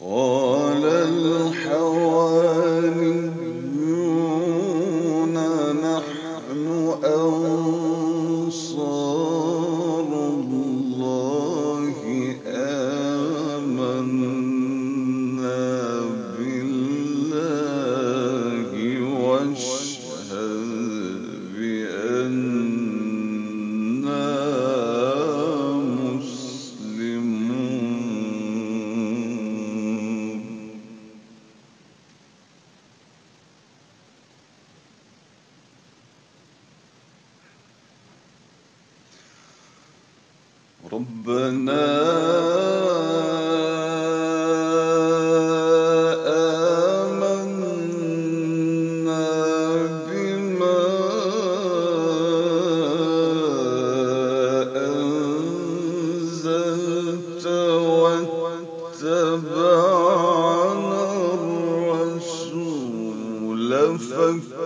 Oh. اتبعنا الرسول فك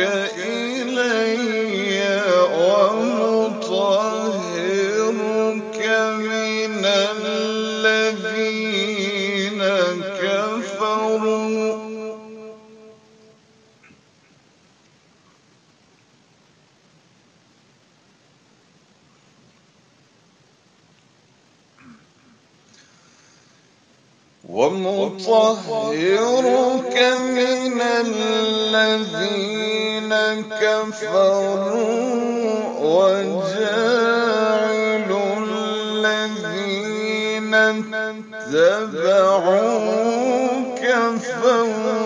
Yeah. كفروا.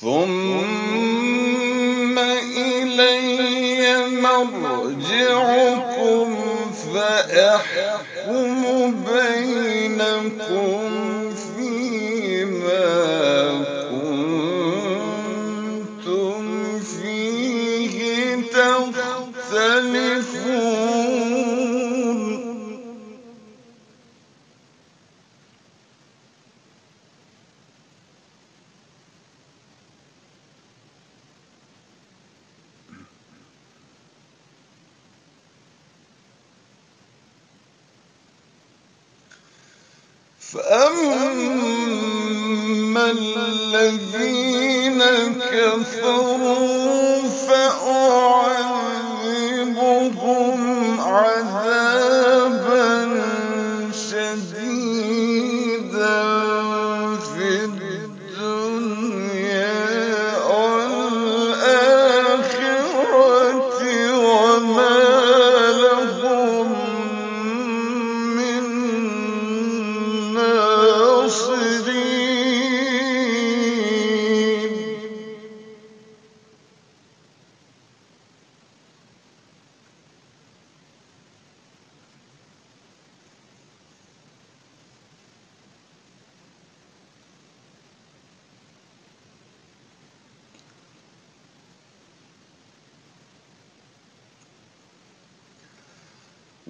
ثم إلي مرجعكم فأحكم بينكم فأما الذين كفروا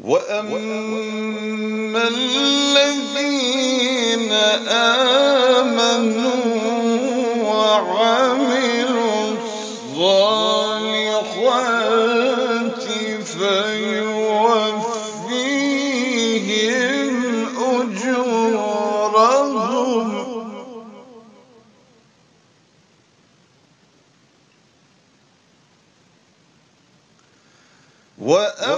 وأما الذين آمنوا وعملوا الصالحات فيوفيهم أجورهم وأما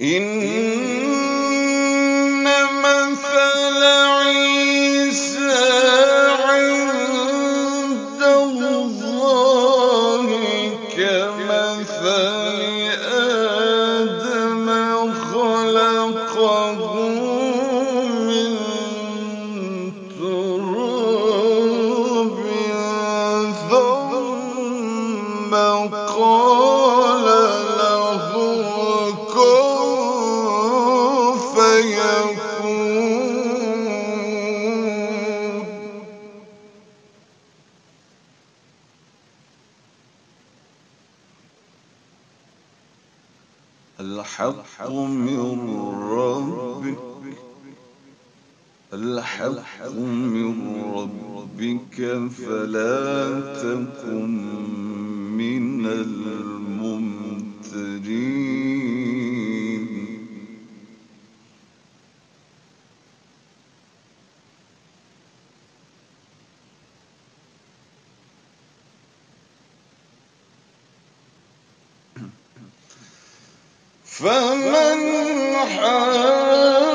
إن مثل عيسى عند الله كمثل آدم خلقه من تراب ثم قال فمن حاجك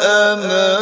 أمان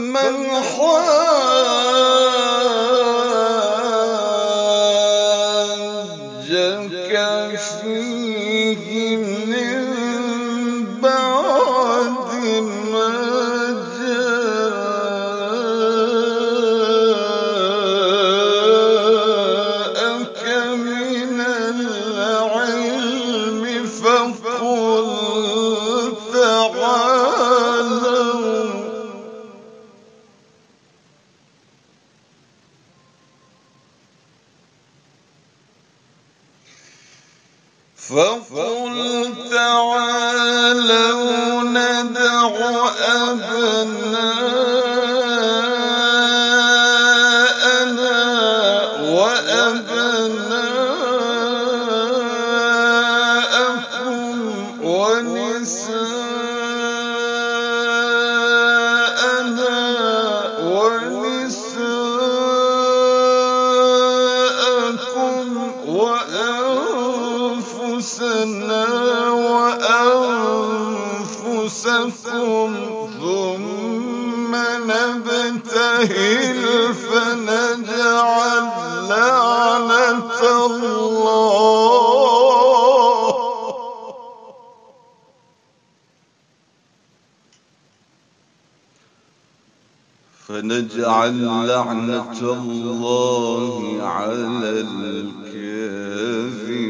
فمن حاجك فيه من بعد ما جاءك من الله واجعل لعنة الله على الكافرين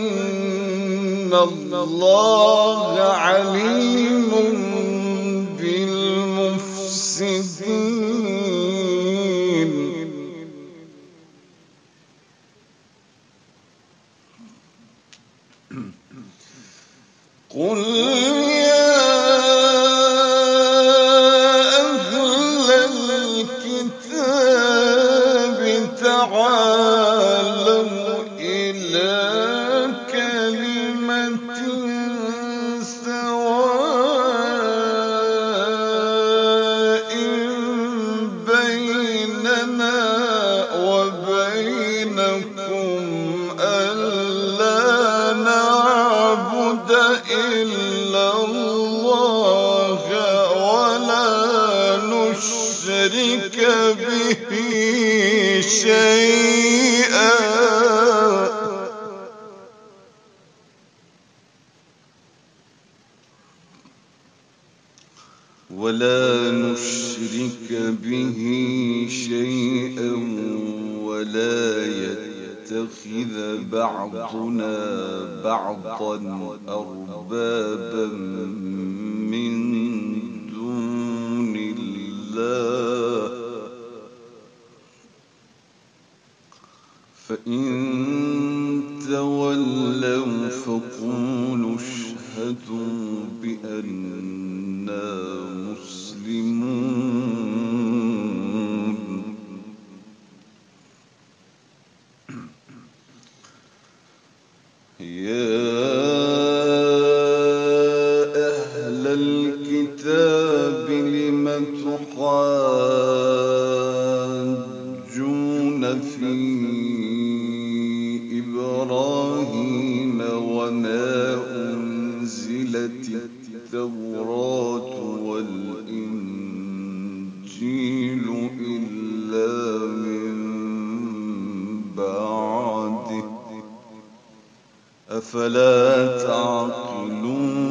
إن الله عليم بالمفسدين قل نشرك به شيئا ولا نشرك به شيئا ولا يتخذ بعضنا بعضا أربابا فإن تولوا فقولوا اشهدوا بأننا مسلمون. أفلا تعقلون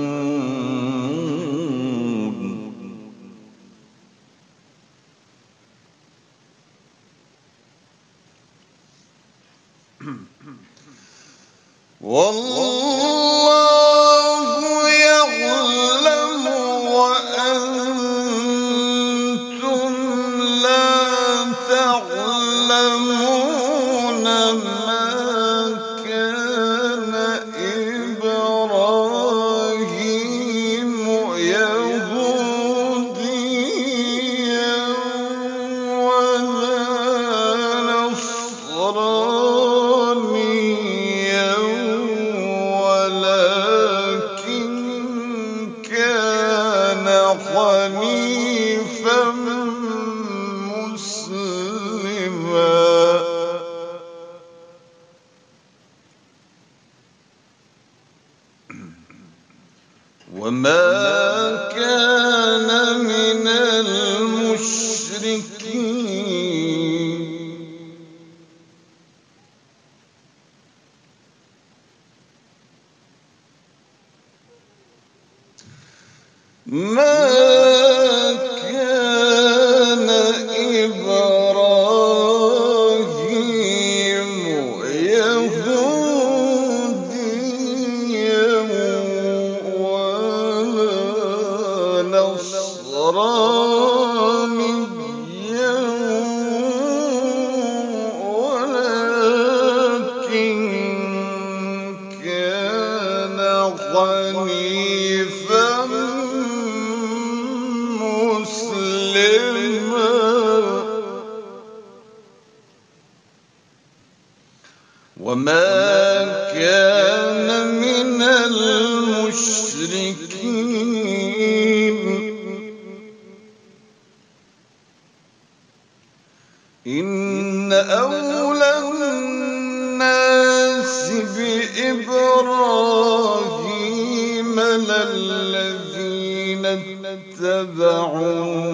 وما كان من المشركين ولا بإبراهيم للذين اتبعوه